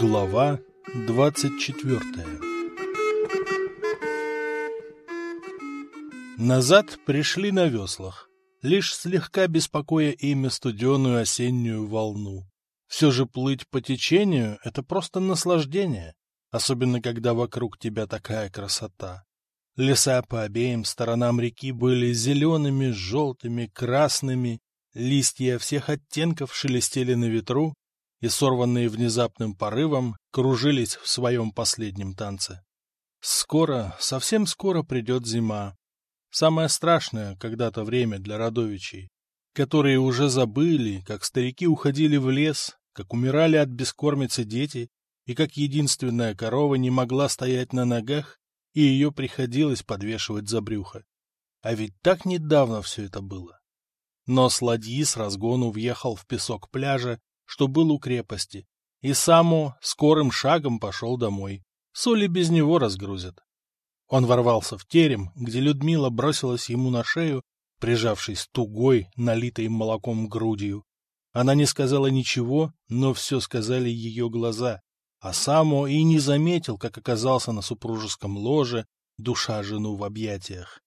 Глава двадцать четвертая Назад пришли на веслах, лишь слегка беспокоя ими студеную осеннюю волну. Все же плыть по течению — это просто наслаждение, особенно когда вокруг тебя такая красота. Леса по обеим сторонам реки были зелеными, желтыми, красными, листья всех оттенков шелестели на ветру и, сорванные внезапным порывом, кружились в своем последнем танце. Скоро, совсем скоро придет зима. Самое страшное когда-то время для родовичей, которые уже забыли, как старики уходили в лес, как умирали от бескормицы дети, и как единственная корова не могла стоять на ногах, и ее приходилось подвешивать за брюхо. А ведь так недавно все это было. Но с с разгону въехал в песок пляжа, что был у крепости, и Саму скорым шагом пошел домой. Соли без него разгрузят. Он ворвался в терем, где Людмила бросилась ему на шею, прижавшись тугой, налитой молоком грудью. Она не сказала ничего, но все сказали ее глаза, а Само и не заметил, как оказался на супружеском ложе, душа жену в объятиях.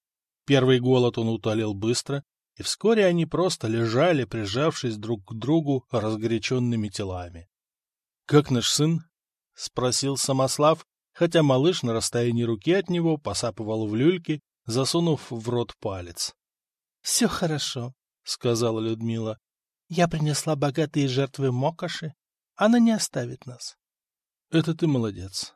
Первый голод он утолил быстро, и вскоре они просто лежали, прижавшись друг к другу разгоряченными телами. — Как наш сын? — спросил Самослав, хотя малыш на расстоянии руки от него посапывал в люльке, засунув в рот палец. — Все хорошо, — сказала Людмила. — Я принесла богатые жертвы Мокоши. Она не оставит нас. — Это ты молодец.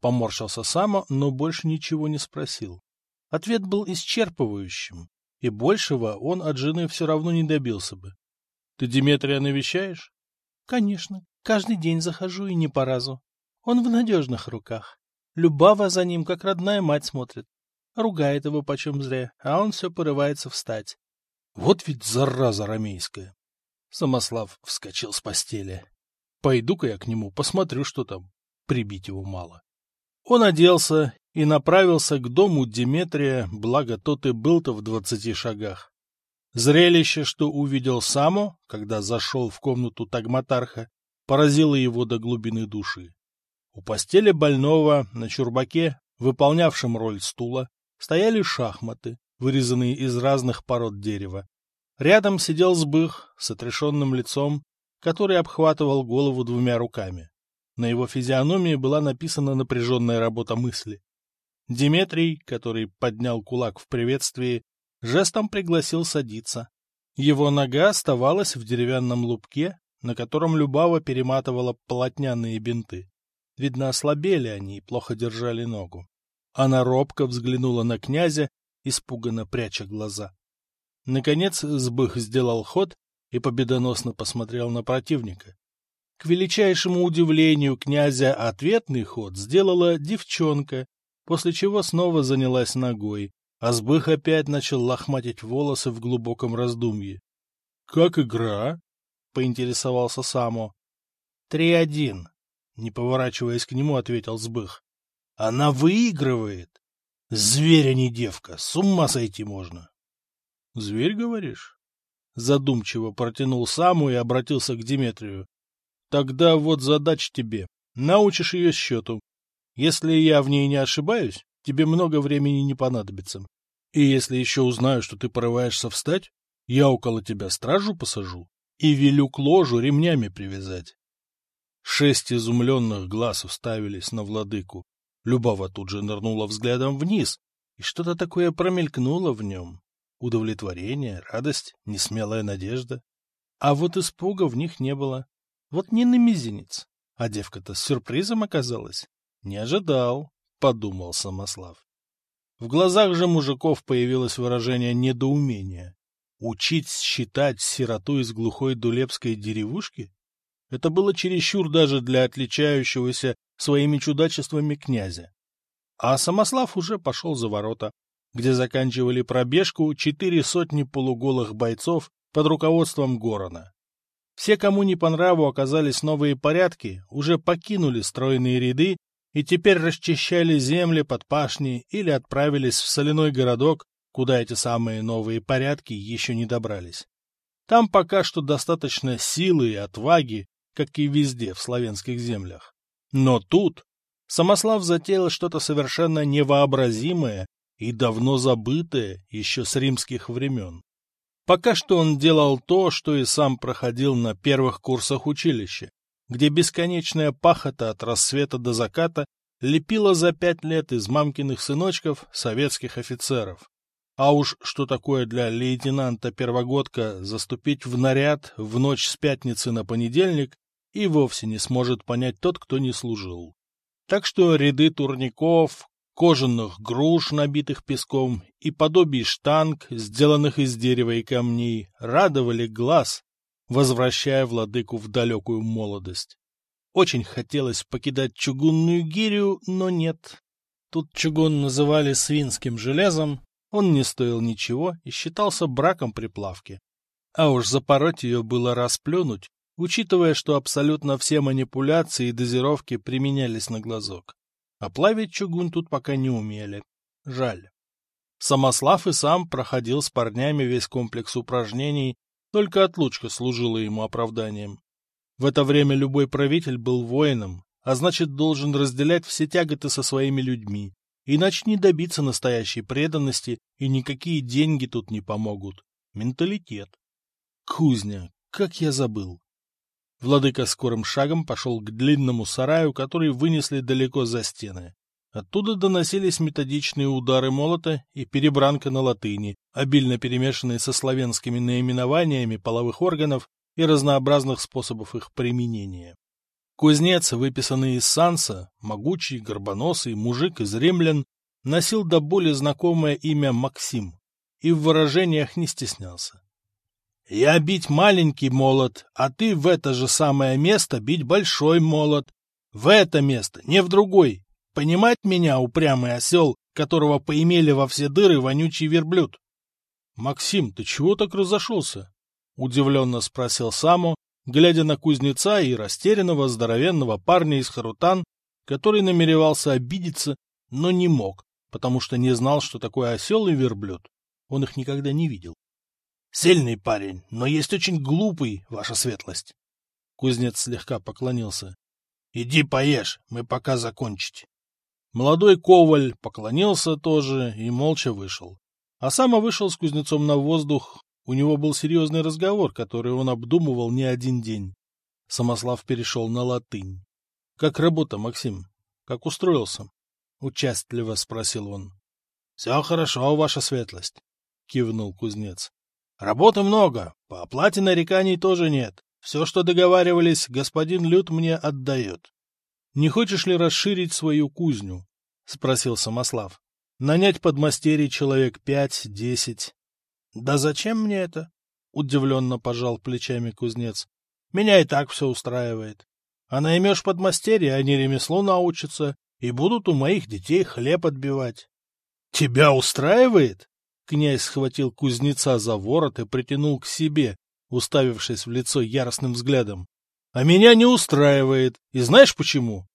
Поморщился Сама, но больше ничего не спросил. Ответ был исчерпывающим и большего он от жены все равно не добился бы. Ты Диметрия навещаешь? Конечно, каждый день захожу и не по разу. Он в надежных руках. Любава за ним, как родная мать, смотрит. Ругает его почем зря, а он все порывается встать. Вот ведь зараза ромейская. Самослав вскочил с постели. Пойду-ка я к нему, посмотрю, что там. Прибить его мало. Он оделся и направился к дому Диметрия, благо тот и был-то в двадцати шагах. Зрелище, что увидел Само, когда зашел в комнату Тагматарха, поразило его до глубины души. У постели больного на чурбаке, выполнявшем роль стула, стояли шахматы, вырезанные из разных пород дерева. Рядом сидел сбых с отрешенным лицом, который обхватывал голову двумя руками. На его физиономии была написана напряженная работа мысли. Диметрий, который поднял кулак в приветствии, жестом пригласил садиться. Его нога оставалась в деревянном лупке, на котором Любава перематывала полотняные бинты. Видно, ослабели они и плохо держали ногу. Она робко взглянула на князя, испуганно пряча глаза. Наконец Сбых сделал ход и победоносно посмотрел на противника. К величайшему удивлению князя ответный ход сделала девчонка, после чего снова занялась ногой, а Сбых опять начал лохматить волосы в глубоком раздумье. — Как игра? — поинтересовался Само. — Три один, — не поворачиваясь к нему, ответил Сбых. — Она выигрывает. Зверь, а не девка, с ума сойти можно. — Зверь, говоришь? Задумчиво протянул Саму и обратился к Диметрию. — Тогда вот задача тебе. Научишь ее счету. Если я в ней не ошибаюсь, тебе много времени не понадобится. И если еще узнаю, что ты порываешься встать, я около тебя стражу посажу и велю к ложу ремнями привязать. Шесть изумленных глаз уставились на владыку. Любава тут же нырнула взглядом вниз, и что-то такое промелькнуло в нем. Удовлетворение, радость, несмелая надежда. А вот испуга в них не было. Вот не на мизинец. А девка-то с сюрпризом оказалась. Не ожидал, подумал Самослав. В глазах же мужиков появилось выражение недоумения. Учить считать сироту из глухой дулепской деревушки? Это было чересчур даже для отличающегося своими чудачествами князя. А Самослав уже пошел за ворота, где заканчивали пробежку четыре сотни полуголых бойцов под руководством Горона. Все, кому не по нраву оказались новые порядки, уже покинули стройные ряды и теперь расчищали земли под пашни или отправились в соляной городок, куда эти самые новые порядки еще не добрались. Там пока что достаточно силы и отваги, как и везде в славянских землях. Но тут Самослав затеял что-то совершенно невообразимое и давно забытое еще с римских времен. Пока что он делал то, что и сам проходил на первых курсах училища, где бесконечная пахота от рассвета до заката лепила за пять лет из мамкиных сыночков советских офицеров. А уж что такое для лейтенанта-первогодка заступить в наряд в ночь с пятницы на понедельник, и вовсе не сможет понять тот, кто не служил. Так что ряды турников, кожаных груш, набитых песком, и подобий штанг, сделанных из дерева и камней, радовали глаз, возвращая владыку в далекую молодость. Очень хотелось покидать чугунную гирю, но нет. Тут чугун называли свинским железом, он не стоил ничего и считался браком при плавке. А уж запороть ее было расплюнуть, учитывая, что абсолютно все манипуляции и дозировки применялись на глазок. А плавить чугун тут пока не умели. Жаль. Самослав и сам проходил с парнями весь комплекс упражнений, только отлучка служила ему оправданием. В это время любой правитель был воином, а значит, должен разделять все тяготы со своими людьми, иначе не добиться настоящей преданности, и никакие деньги тут не помогут. Менталитет. Кузня, как я забыл. Владыка скорым шагом пошел к длинному сараю, который вынесли далеко за стены. Оттуда доносились методичные удары молота и перебранка на латыни, обильно перемешанные со славянскими наименованиями половых органов и разнообразных способов их применения. Кузнец, выписанный из Санса, могучий, горбоносый мужик из римлян, носил до боли знакомое имя Максим и в выражениях не стеснялся. «Я бить маленький молот, а ты в это же самое место бить большой молот. В это место, не в другой, Понимать меня, упрямый осел, которого поимели во все дыры вонючий верблюд? — Максим, ты чего так разошелся? — удивленно спросил Саму, глядя на кузнеца и растерянного здоровенного парня из Харутан, который намеревался обидеться, но не мог, потому что не знал, что такое осел и верблюд. Он их никогда не видел. — Сильный парень, но есть очень глупый, ваша светлость. Кузнец слегка поклонился. — Иди поешь, мы пока закончить. Молодой коваль поклонился тоже и молча вышел. А сам вышел с кузнецом на воздух. У него был серьезный разговор, который он обдумывал не один день. Самослав перешел на латынь. — Как работа, Максим? Как устроился? — участливо спросил он. — Все хорошо, ваша светлость, — кивнул кузнец. — Работы много, по оплате нареканий тоже нет. Все, что договаривались, господин Люд мне отдает. Не хочешь ли расширить свою кузню? — спросил Самослав. — Нанять подмастерий человек пять-десять. — Да зачем мне это? — удивленно пожал плечами кузнец. — Меня и так все устраивает. А наймешь подмастерья, они ремесло научатся и будут у моих детей хлеб отбивать. — Тебя устраивает? Князь схватил кузнеца за ворот и притянул к себе, уставившись в лицо яростным взглядом. А меня не устраивает. И знаешь почему?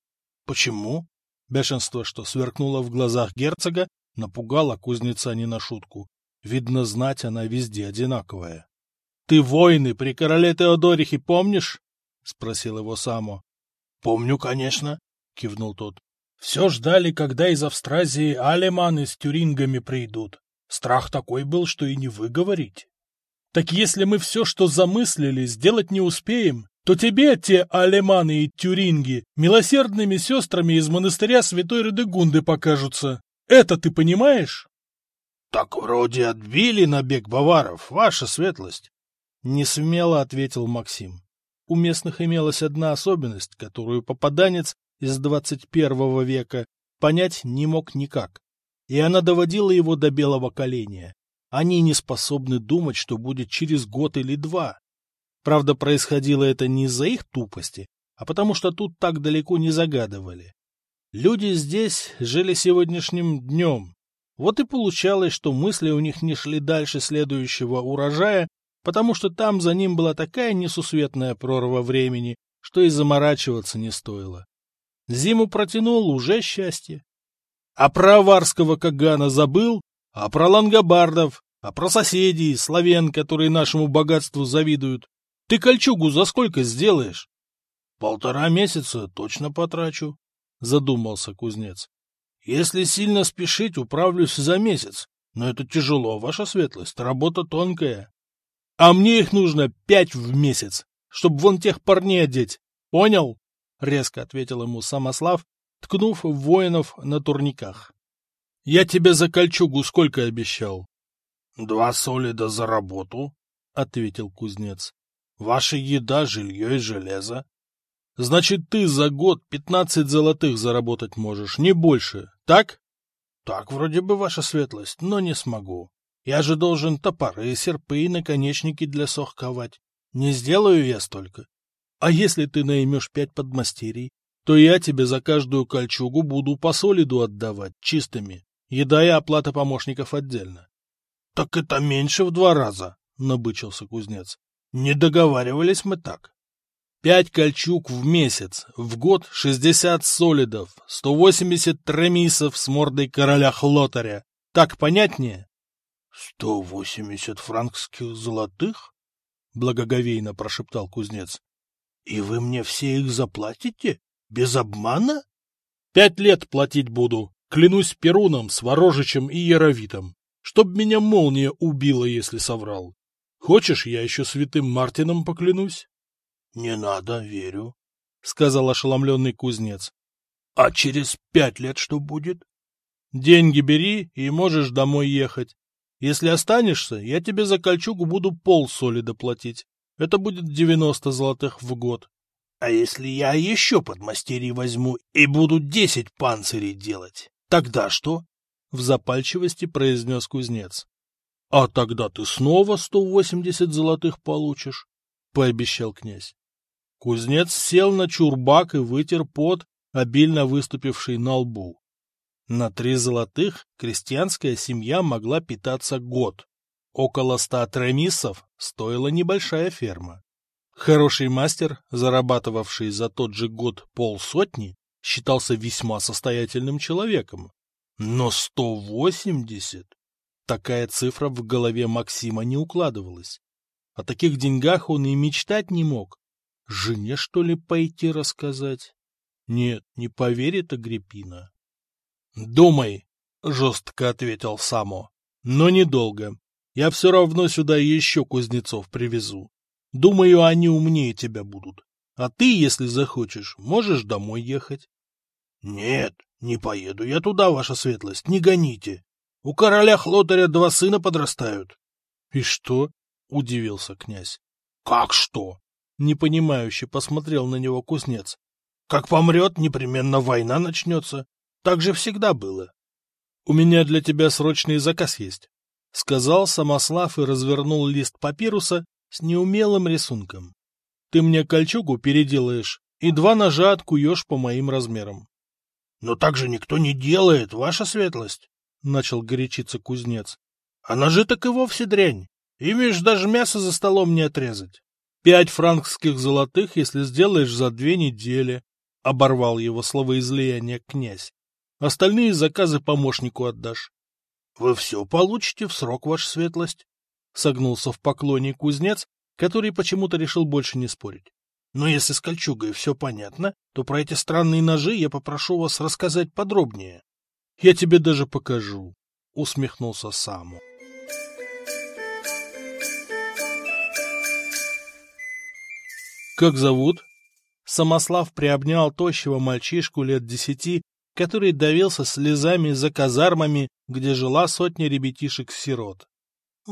Почему? Бешенство, что сверкнуло в глазах герцога, напугало кузнеца не на шутку. Видно, знать она везде одинаковая. — Ты войны при короле Теодорихе помнишь? — спросил его Само. — Помню, конечно, — кивнул тот. — Все ждали, когда из Австразии алеманы с тюрингами придут. Страх такой был, что и не выговорить. Так если мы все, что замыслили, сделать не успеем, то тебе те алеманы и тюринги милосердными сестрами из монастыря святой Радегунды покажутся. Это ты понимаешь? — Так вроде отбили набег баваров, ваша светлость. Не смело ответил Максим. У местных имелась одна особенность, которую попаданец из двадцать первого века понять не мог никак. И она доводила его до белого коленя. Они не способны думать, что будет через год или два. Правда, происходило это не из-за их тупости, а потому что тут так далеко не загадывали. Люди здесь жили сегодняшним днем. Вот и получалось, что мысли у них не шли дальше следующего урожая, потому что там за ним была такая несусветная прорва времени, что и заморачиваться не стоило. Зиму протянул уже счастье. А про аварского Кагана забыл, а про лангобардов, а про соседей, славян, которые нашему богатству завидуют. Ты кольчугу за сколько сделаешь? Полтора месяца точно потрачу, задумался кузнец. Если сильно спешить, управлюсь за месяц. Но это тяжело, ваша светлость, работа тонкая. А мне их нужно пять в месяц, чтобы вон тех парней одеть. Понял? Резко ответил ему Самослав, ткнув воинов на турниках. Я тебе за кольчугу сколько обещал? — Два солида за работу, — ответил кузнец. — Ваша еда, жилье и железо. — Значит, ты за год пятнадцать золотых заработать можешь, не больше, так? — Так вроде бы, ваша светлость, но не смогу. Я же должен топоры, серпы и наконечники для сох ковать. Не сделаю я столько. А если ты наймешь пять подмастерий, то я тебе за каждую кольчугу буду по солиду отдавать, чистыми. Еда и оплата помощников отдельно. — Так это меньше в два раза, — набычился кузнец. — Не договаривались мы так. Пять кольчуг в месяц, в год шестьдесят солидов, сто восемьдесят тремисов с мордой короля Хлотаря. Так понятнее? — Сто восемьдесят франкских золотых? — благоговейно прошептал кузнец. — И вы мне все их заплатите? Без обмана? — Пять лет платить буду, клянусь Перуном, Сворожичем и Яровитом чтоб меня молния убила, если соврал. Хочешь, я еще святым Мартином поклянусь? — Не надо, верю, — сказал ошеломленный кузнец. — А через пять лет что будет? — Деньги бери и можешь домой ехать. Если останешься, я тебе за кольчугу буду пол соли доплатить. Это будет девяносто золотых в год. — А если я еще подмастерье возьму и буду десять панцирей делать, тогда что? — в запальчивости произнес кузнец. — А тогда ты снова сто восемьдесят золотых получишь, — пообещал князь. Кузнец сел на чурбак и вытер пот, обильно выступивший на лбу. На три золотых крестьянская семья могла питаться год. Около ста тремисов стоила небольшая ферма. Хороший мастер, зарабатывавший за тот же год полсотни, считался весьма состоятельным человеком. Но сто восемьдесят? Такая цифра в голове Максима не укладывалась. О таких деньгах он и мечтать не мог. Жене, что ли, пойти рассказать? Нет, не поверит Агриппина. — Думай, — жестко ответил Само, — но недолго. Я все равно сюда еще кузнецов привезу. Думаю, они умнее тебя будут. А ты, если захочешь, можешь домой ехать. — Нет, не поеду я туда, ваша светлость, не гоните. У короля Хлотаря два сына подрастают. — И что? — удивился князь. — Как что? — непонимающе посмотрел на него кузнец. — Как помрет, непременно война начнется. Так же всегда было. — У меня для тебя срочный заказ есть, — сказал Самослав и развернул лист папируса с неумелым рисунком. — Ты мне кольчугу переделаешь и два ножа откуешь по моим размерам. — Но так же никто не делает, ваша светлость, — начал горячиться кузнец. — А ножи так и вовсе дрянь. Ими ж даже мясо за столом не отрезать. Пять франкских золотых, если сделаешь за две недели, — оборвал его словоизлияние князь. Остальные заказы помощнику отдашь. — Вы все получите в срок, ваша светлость, — согнулся в поклоне кузнец, который почему-то решил больше не спорить. Но если с кольчугой все понятно, то про эти странные ножи я попрошу вас рассказать подробнее. — Я тебе даже покажу, — усмехнулся Саму. — Как зовут? Самослав приобнял тощего мальчишку лет десяти, который давился слезами за казармами, где жила сотня ребятишек-сирот. —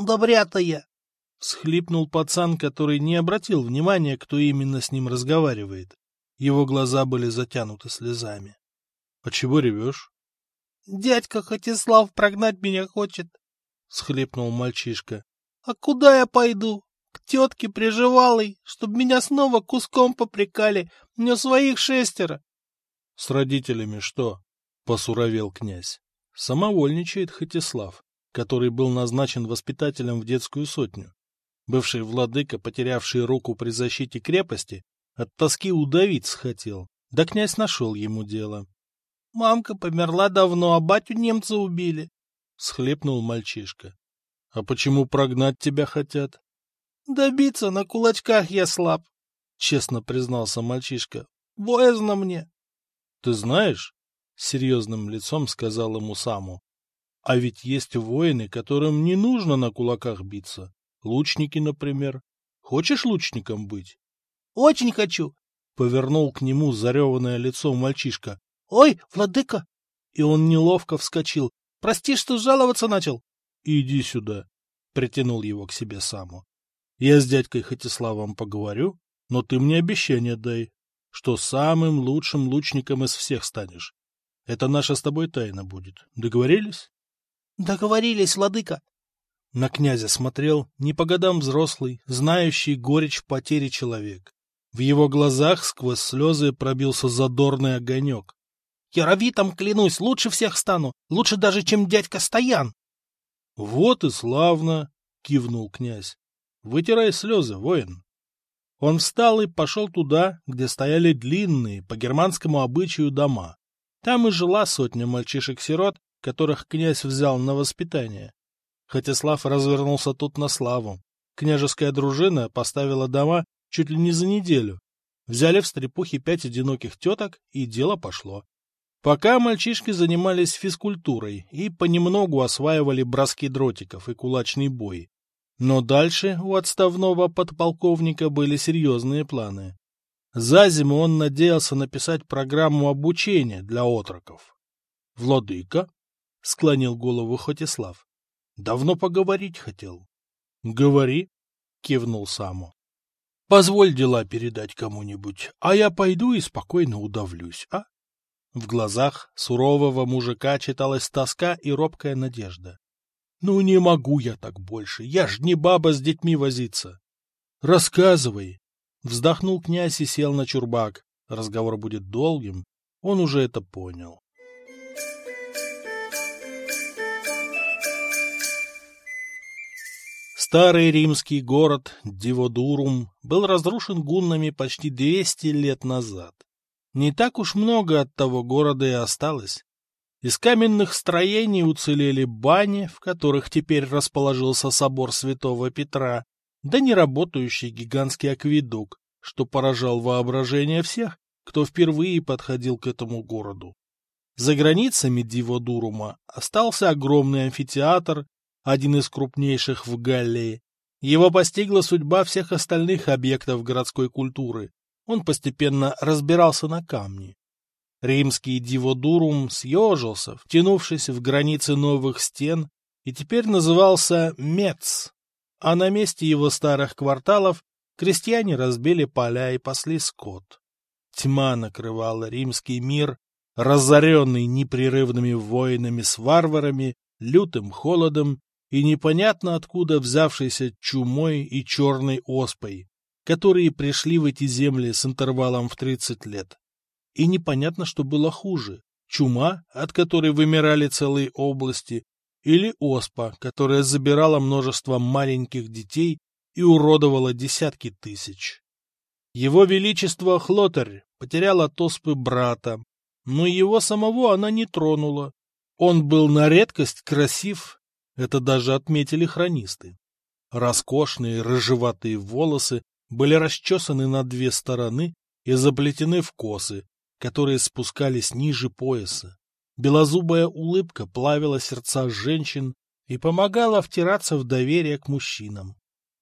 Добрятая, — всхлипнул пацан, который не обратил внимания, кто именно с ним разговаривает. Его глаза были затянуты слезами. — А чего ревешь? — Дядька Хотислав прогнать меня хочет, — схлипнул мальчишка. — А куда я пойду? К тетке приживалой, чтоб меня снова куском попрекали, мне своих шестеро. — С родителями что? — посуровел князь. Самовольничает Хотислав, который был назначен воспитателем в детскую сотню. Бывший владыка, потерявший руку при защите крепости, от тоски удавиться хотел, да князь нашел ему дело. — Мамка померла давно, а батю немцы убили, — схлепнул мальчишка. — А почему прогнать тебя хотят? — Добиться на кулачках я слаб. честно признался мальчишка. Боязно мне. Ты знаешь, серьезным лицом сказал ему Саму, а ведь есть воины, которым не нужно на кулаках биться. Лучники, например. Хочешь лучником быть? Очень хочу, повернул к нему зареванное лицо мальчишка. Ой, владыка! И он неловко вскочил. Прости, что жаловаться начал. Иди сюда, притянул его к себе Саму. Я с дядькой Хатиславом поговорю, но ты мне обещание дай, что самым лучшим лучником из всех станешь. Это наша с тобой тайна будет. Договорились? Договорились, владыка. На князя смотрел не по годам взрослый, знающий горечь в потере человек. В его глазах сквозь слезы пробился задорный огонек. — Яровитом, клянусь, лучше всех стану, лучше даже, чем дядька Стоян. — Вот и славно! — кивнул князь. — Вытирай слезы, воин. Он встал и пошел туда, где стояли длинные, по германскому обычаю, дома. Там и жила сотня мальчишек-сирот, которых князь взял на воспитание. Хотяслав развернулся тут на славу. Княжеская дружина поставила дома чуть ли не за неделю. Взяли в стрепухе пять одиноких теток, и дело пошло. Пока мальчишки занимались физкультурой и понемногу осваивали броски дротиков и кулачный бой. Но дальше у отставного подполковника были серьезные планы. За зиму он надеялся написать программу обучения для отроков. — Владыка, — склонил голову Хотислав, — давно поговорить хотел. — Говори, — кивнул Саму. — Позволь дела передать кому-нибудь, а я пойду и спокойно удавлюсь, а? В глазах сурового мужика читалась тоска и робкая надежда. — Ну не могу я так больше, я ж не баба с детьми возиться. — Рассказывай, Вздохнул князь и сел на чурбак. Разговор будет долгим, он уже это понял. Старый римский город Диводурум был разрушен гуннами почти 200 лет назад. Не так уж много от того города и осталось. Из каменных строений уцелели бани, в которых теперь расположился собор святого Петра, да неработающий гигантский акведук, что поражал воображение всех, кто впервые подходил к этому городу. За границами Диводурума остался огромный амфитеатр, один из крупнейших в Галлии. Его постигла судьба всех остальных объектов городской культуры. Он постепенно разбирался на камни. Римский Диводурум съежился, втянувшись в границы новых стен, и теперь назывался Мец, а на месте его старых кварталов крестьяне разбили поля и пасли скот. Тьма накрывала римский мир, разоренный непрерывными войнами с варварами, лютым холодом и непонятно откуда взявшейся чумой и черной оспой, которые пришли в эти земли с интервалом в 30 лет. И непонятно, что было хуже – чума, от которой вымирали целые области, или оспа, которая забирала множество маленьких детей и уродовала десятки тысяч. Его Величество Хлотарь потерял от оспы брата, но его самого она не тронула. Он был на редкость красив, это даже отметили хронисты. Роскошные рыжеватые волосы были расчесаны на две стороны и заплетены в косы, которые спускались ниже пояса. Белозубая улыбка плавила сердца женщин и помогала втираться в доверие к мужчинам.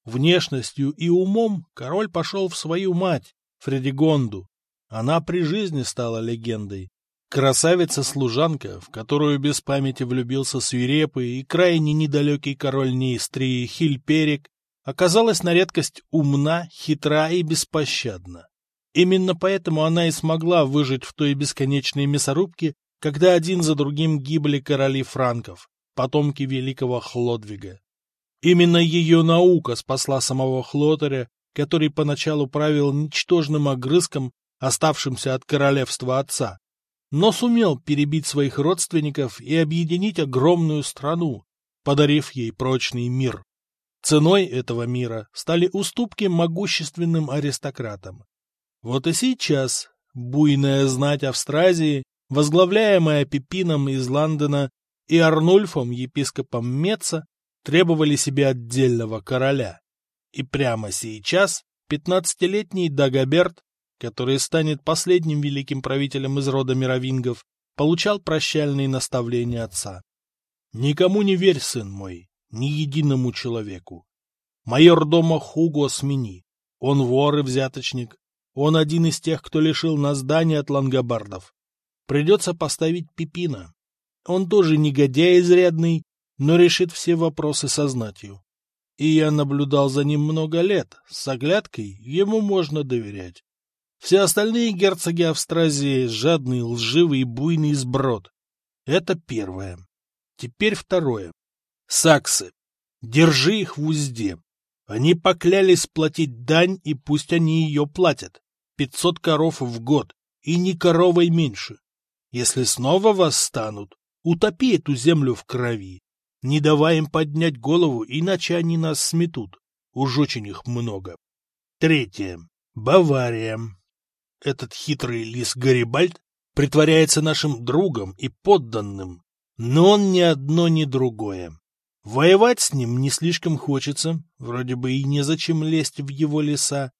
Внешностью и умом король пошел в свою мать, Фредигонду. Она при жизни стала легендой. Красавица-служанка, в которую без памяти влюбился свирепый и крайне недалекий король Неистрии Хильперик, оказалась на редкость умна, хитра и беспощадна. Именно поэтому она и смогла выжить в той бесконечной мясорубке, когда один за другим гибли короли франков, потомки великого Хлодвига. Именно ее наука спасла самого Хлотаря, который поначалу правил ничтожным огрызком, оставшимся от королевства отца, но сумел перебить своих родственников и объединить огромную страну, подарив ей прочный мир. Ценой этого мира стали уступки могущественным аристократам. Вот и сейчас буйная знать Австразии возглавляемая Пипином из Лондона и Арнульфом, епископом Меца, требовали себе отдельного короля. И прямо сейчас Пятнадцатилетний Дагоберт, который станет последним великим правителем из рода мировингов, получал прощальные наставления отца. «Никому не верь, сын мой, ни единому человеку. Майор дома Хуго смени. Он вор и взяточник. Он один из тех, кто лишил нас здания от лангобардов. Придется поставить Пипина. Он тоже негодяй изрядный, но решит все вопросы со знатью. И я наблюдал за ним много лет, с оглядкой ему можно доверять. Все остальные герцоги Австразии — жадный, лживый и буйный сброд. Это первое. Теперь второе. Саксы. Держи их в узде. Они поклялись платить дань, и пусть они ее платят. Пятьсот коров в год, и ни коровой меньше. Если снова восстанут, утопи эту землю в крови. Не давай им поднять голову, иначе они нас сметут. Уж очень их много. Третье. Бавария. Этот хитрый лис Гарибальд притворяется нашим другом и подданным, но он ни одно, ни другое. Воевать с ним не слишком хочется, вроде бы и незачем лезть в его леса,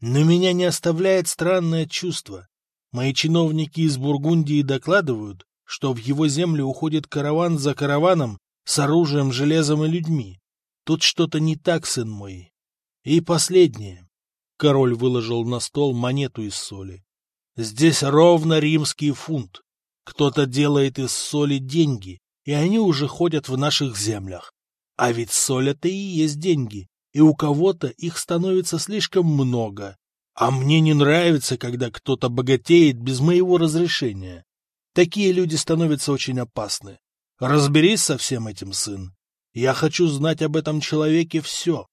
но меня не оставляет странное чувство. Мои чиновники из Бургундии докладывают, что в его землю уходит караван за караваном с оружием, железом и людьми. Тут что-то не так, сын мой. И последнее. Король выложил на стол монету из соли. Здесь ровно римский фунт. Кто-то делает из соли деньги, и они уже ходят в наших землях. А ведь соль — это и есть деньги, и у кого-то их становится слишком много. А мне не нравится, когда кто-то богатеет без моего разрешения. Такие люди становятся очень опасны. Разберись со всем этим, сын. Я хочу знать об этом человеке все.